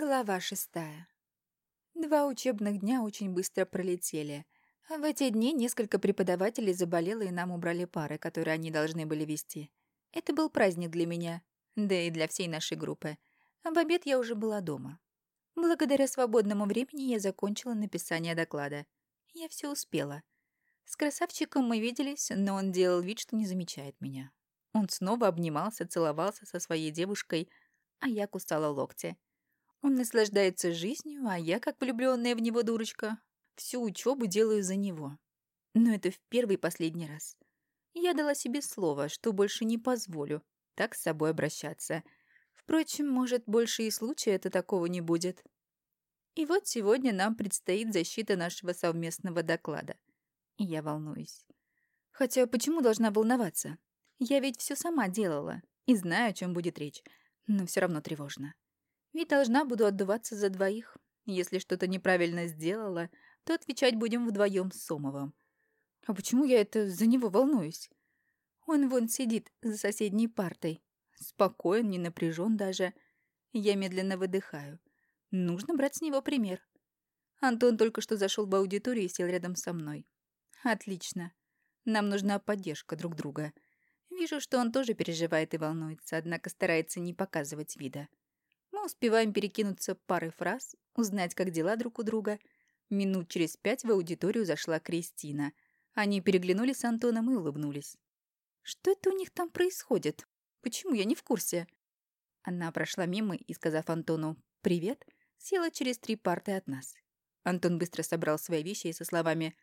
Глава шестая. Два учебных дня очень быстро пролетели. А в эти дни несколько преподавателей заболело, и нам убрали пары, которые они должны были вести. Это был праздник для меня, да и для всей нашей группы. В обед я уже была дома. Благодаря свободному времени я закончила написание доклада. Я все успела. С красавчиком мы виделись, но он делал вид, что не замечает меня. Он снова обнимался, целовался со своей девушкой, а я кусала локти. Он наслаждается жизнью, а я, как влюбленная в него дурочка, всю учебу делаю за него. Но это в первый и последний раз. Я дала себе слово, что больше не позволю так с собой обращаться. Впрочем, может, больше и случая это такого не будет. И вот сегодня нам предстоит защита нашего совместного доклада. И я волнуюсь. Хотя почему должна волноваться? Я ведь все сама делала и знаю, о чем будет речь, но все равно тревожно. Ведь должна буду отдуваться за двоих. Если что-то неправильно сделала, то отвечать будем вдвоем с Сомовым. А почему я это за него волнуюсь? Он вон сидит за соседней партой. Спокоен, не напряжен даже. Я медленно выдыхаю. Нужно брать с него пример. Антон только что зашел в аудиторию и сел рядом со мной. Отлично. Нам нужна поддержка друг друга. Вижу, что он тоже переживает и волнуется, однако старается не показывать вида. Мы успеваем перекинуться парой фраз, узнать, как дела друг у друга. Минут через пять в аудиторию зашла Кристина. Они переглянулись с Антоном и улыбнулись. Что это у них там происходит? Почему я не в курсе? Она прошла мимо и, сказав Антону «Привет», села через три парты от нас. Антон быстро собрал свои вещи и со словами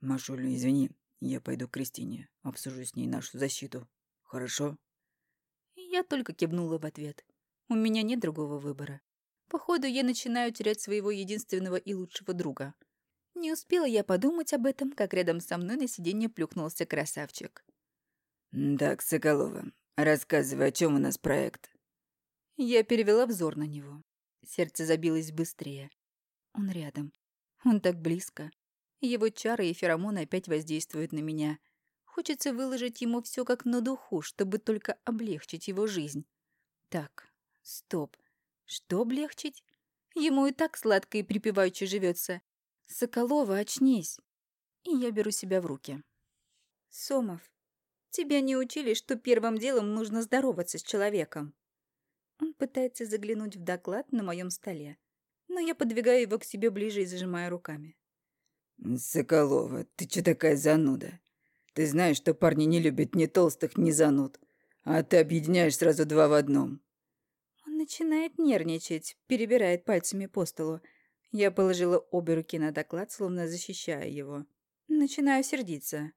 «Машуля, извини, я пойду к Кристине, обсужу с ней нашу защиту. Хорошо?» Я только кивнула в ответ. У меня нет другого выбора. Походу, я начинаю терять своего единственного и лучшего друга. Не успела я подумать об этом, как рядом со мной на сиденье плюхнулся красавчик. «Так, Соколова, рассказывай, о чем у нас проект?» Я перевела взор на него. Сердце забилось быстрее. Он рядом. Он так близко. Его чары и феромоны опять воздействуют на меня. Хочется выложить ему все как на духу, чтобы только облегчить его жизнь. Так, Стоп. Что облегчить? Ему и так сладко и припеваючи живется. Соколова, очнись. И я беру себя в руки. Сомов, тебя не учили, что первым делом нужно здороваться с человеком. Он пытается заглянуть в доклад на моем столе, но я подвигаю его к себе ближе и зажимаю руками. «Соколова, ты че такая зануда? Ты знаешь, что парни не любят ни толстых, ни зануд, а ты объединяешь сразу два в одном начинает нервничать, перебирает пальцами по столу. Я положила обе руки на доклад, словно защищая его. Начинаю сердиться.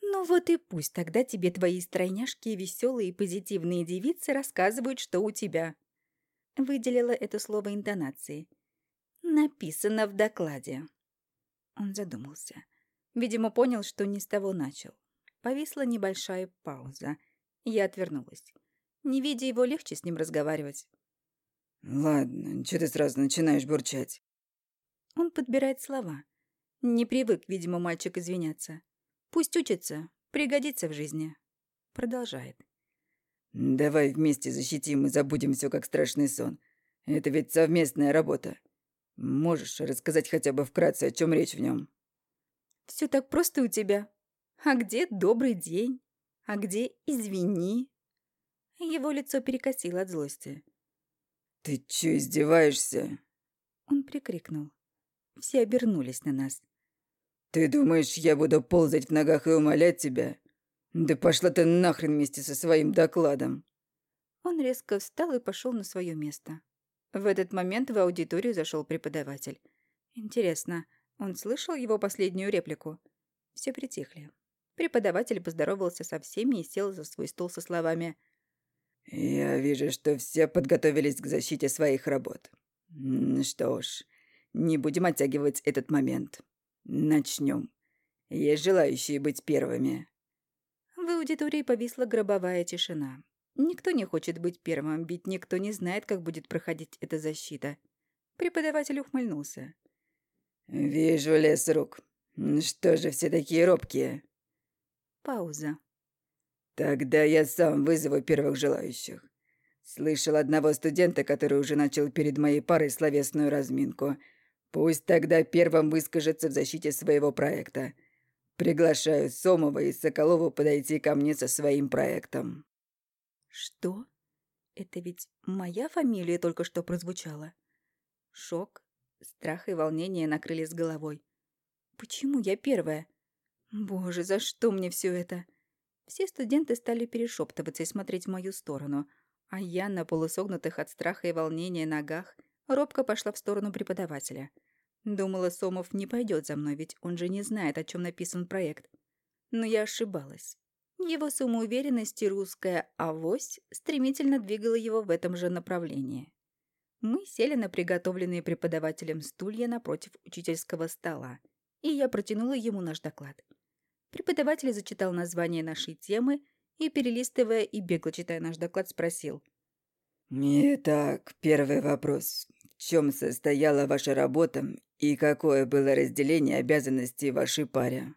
«Ну вот и пусть тогда тебе твои стройняшки, веселые и позитивные девицы рассказывают, что у тебя». Выделила это слово интонацией. «Написано в докладе». Он задумался. Видимо, понял, что не с того начал. Повисла небольшая пауза. Я отвернулась. Не видя его, легче с ним разговаривать. «Ладно, что ты сразу начинаешь бурчать?» Он подбирает слова. Не привык, видимо, мальчик извиняться. Пусть учится, пригодится в жизни. Продолжает. «Давай вместе защитим и забудем все как страшный сон. Это ведь совместная работа. Можешь рассказать хотя бы вкратце, о чем речь в нем? Все так просто у тебя. А где добрый день? А где извини? Его лицо перекосило от злости. «Ты чё, издеваешься?» Он прикрикнул. Все обернулись на нас. «Ты думаешь, я буду ползать в ногах и умолять тебя? Да пошла ты нахрен вместе со своим докладом!» Он резко встал и пошел на свое место. В этот момент в аудиторию зашел преподаватель. Интересно, он слышал его последнюю реплику? Все притихли. Преподаватель поздоровался со всеми и сел за свой стол со словами «Я вижу, что все подготовились к защите своих работ. Что ж, не будем оттягивать этот момент. Начнем. Есть желающие быть первыми». В аудитории повисла гробовая тишина. Никто не хочет быть первым, ведь никто не знает, как будет проходить эта защита. Преподаватель ухмыльнулся. «Вижу лес рук. Что же все такие робкие?» Пауза. Тогда я сам вызову первых желающих. Слышал одного студента, который уже начал перед моей парой словесную разминку. Пусть тогда первым выскажется в защите своего проекта. Приглашаю Сомова и Соколову подойти ко мне со своим проектом». «Что? Это ведь моя фамилия только что прозвучала?» Шок, страх и волнение накрыли с головой. «Почему я первая? Боже, за что мне все это?» Все студенты стали перешептываться и смотреть в мою сторону, а я на полусогнутых от страха и волнения ногах робко пошла в сторону преподавателя. Думала, Сомов не пойдет за мной, ведь он же не знает, о чем написан проект. Но я ошибалась. Его самоуверенность и русская «авось» стремительно двигала его в этом же направлении. Мы сели на приготовленные преподавателем стулья напротив учительского стола, и я протянула ему наш доклад. Преподаватель зачитал название нашей темы и, перелистывая и бегло читая наш доклад, спросил. «Итак, первый вопрос. В чем состояла ваша работа и какое было разделение обязанностей вашей паре?»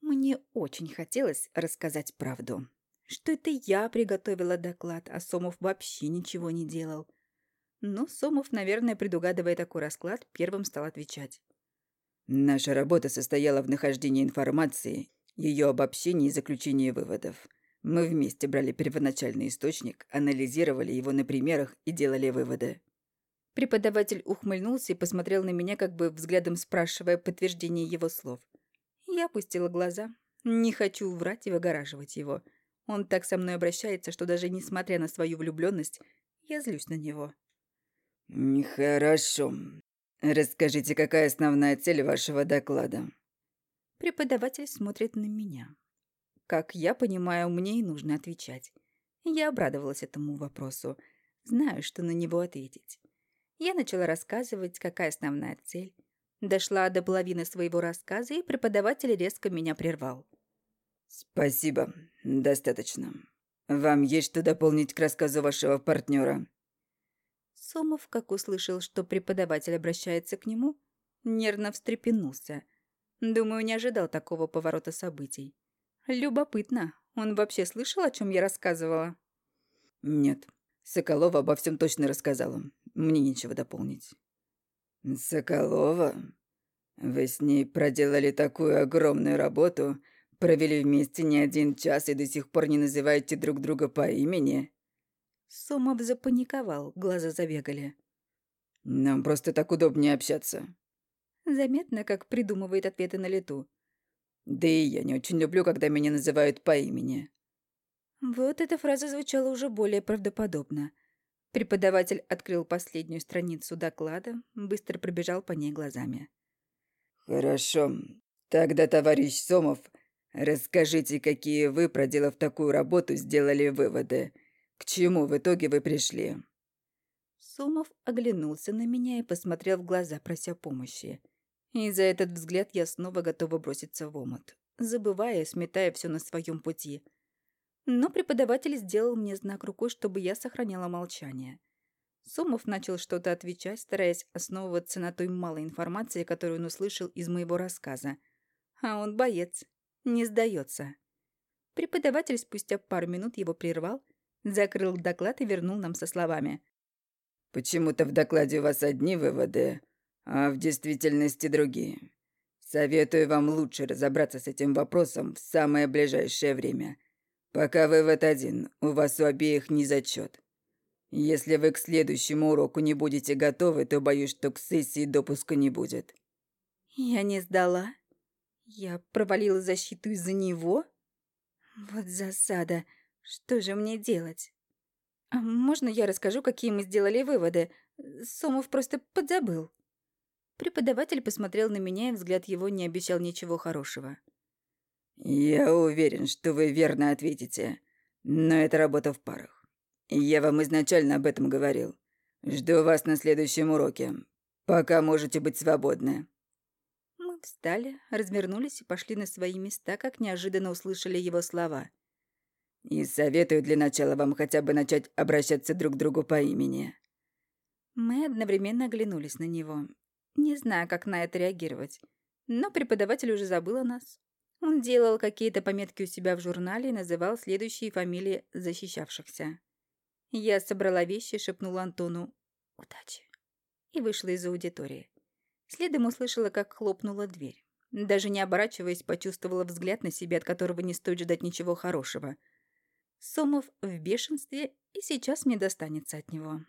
Мне очень хотелось рассказать правду. Что это я приготовила доклад, а Сомов вообще ничего не делал. Но Сомов, наверное, предугадывая такой расклад, первым стал отвечать. «Наша работа состояла в нахождении информации, ее обобщении и заключении выводов. Мы вместе брали первоначальный источник, анализировали его на примерах и делали выводы. Преподаватель ухмыльнулся и посмотрел на меня, как бы взглядом спрашивая подтверждение его слов. Я опустила глаза. Не хочу врать и выгораживать его. Он так со мной обращается, что даже несмотря на свою влюбленность, я злюсь на него. «Хорошо. Расскажите, какая основная цель вашего доклада?» Преподаватель смотрит на меня. Как я понимаю, мне и нужно отвечать. Я обрадовалась этому вопросу. Знаю, что на него ответить. Я начала рассказывать, какая основная цель. Дошла до половины своего рассказа, и преподаватель резко меня прервал. «Спасибо. Достаточно. Вам есть что дополнить к рассказу вашего партнера?» Сомов, как услышал, что преподаватель обращается к нему, нервно встрепенулся. Думаю, не ожидал такого поворота событий. Любопытно. Он вообще слышал, о чем я рассказывала? Нет. Соколова обо всем точно рассказала. Мне нечего дополнить. Соколова? Вы с ней проделали такую огромную работу, провели вместе не один час и до сих пор не называете друг друга по имени? Сомов запаниковал, глаза забегали. Нам просто так удобнее общаться. Заметно, как придумывает ответы на лету. Да и я не очень люблю, когда меня называют по имени. Вот эта фраза звучала уже более правдоподобно. Преподаватель открыл последнюю страницу доклада, быстро пробежал по ней глазами. «Хорошо. Тогда, товарищ Сомов, расскажите, какие вы, проделав такую работу, сделали выводы. К чему в итоге вы пришли?» Сомов оглянулся на меня и посмотрел в глаза, прося помощи. И за этот взгляд я снова готова броситься в омут, забывая, сметая все на своем пути. Но преподаватель сделал мне знак рукой, чтобы я сохраняла молчание. Сомов начал что-то отвечать, стараясь основываться на той малой информации, которую он услышал из моего рассказа. А он боец, не сдается. Преподаватель спустя пару минут его прервал, закрыл доклад и вернул нам со словами. «Почему-то в докладе у вас одни выводы, а в действительности другие. Советую вам лучше разобраться с этим вопросом в самое ближайшее время. Пока вывод один, у вас у обеих не зачет. Если вы к следующему уроку не будете готовы, то боюсь, что к сессии допуска не будет. Я не сдала. Я провалила защиту из-за него? Вот засада. Что же мне делать? А можно я расскажу, какие мы сделали выводы? Сомов просто подзабыл. Преподаватель посмотрел на меня, и взгляд его не обещал ничего хорошего. «Я уверен, что вы верно ответите. Но это работа в парах. Я вам изначально об этом говорил. Жду вас на следующем уроке. Пока можете быть свободны». Мы встали, развернулись и пошли на свои места, как неожиданно услышали его слова. «И советую для начала вам хотя бы начать обращаться друг к другу по имени». Мы одновременно оглянулись на него, не знаю, как на это реагировать. Но преподаватель уже забыл о нас. Он делал какие-то пометки у себя в журнале и называл следующие фамилии защищавшихся. Я собрала вещи, шепнула Антону «Удачи» и вышла из аудитории. Следом услышала, как хлопнула дверь. Даже не оборачиваясь, почувствовала взгляд на себя, от которого не стоит ждать ничего хорошего. Сомов в бешенстве, и сейчас мне достанется от него.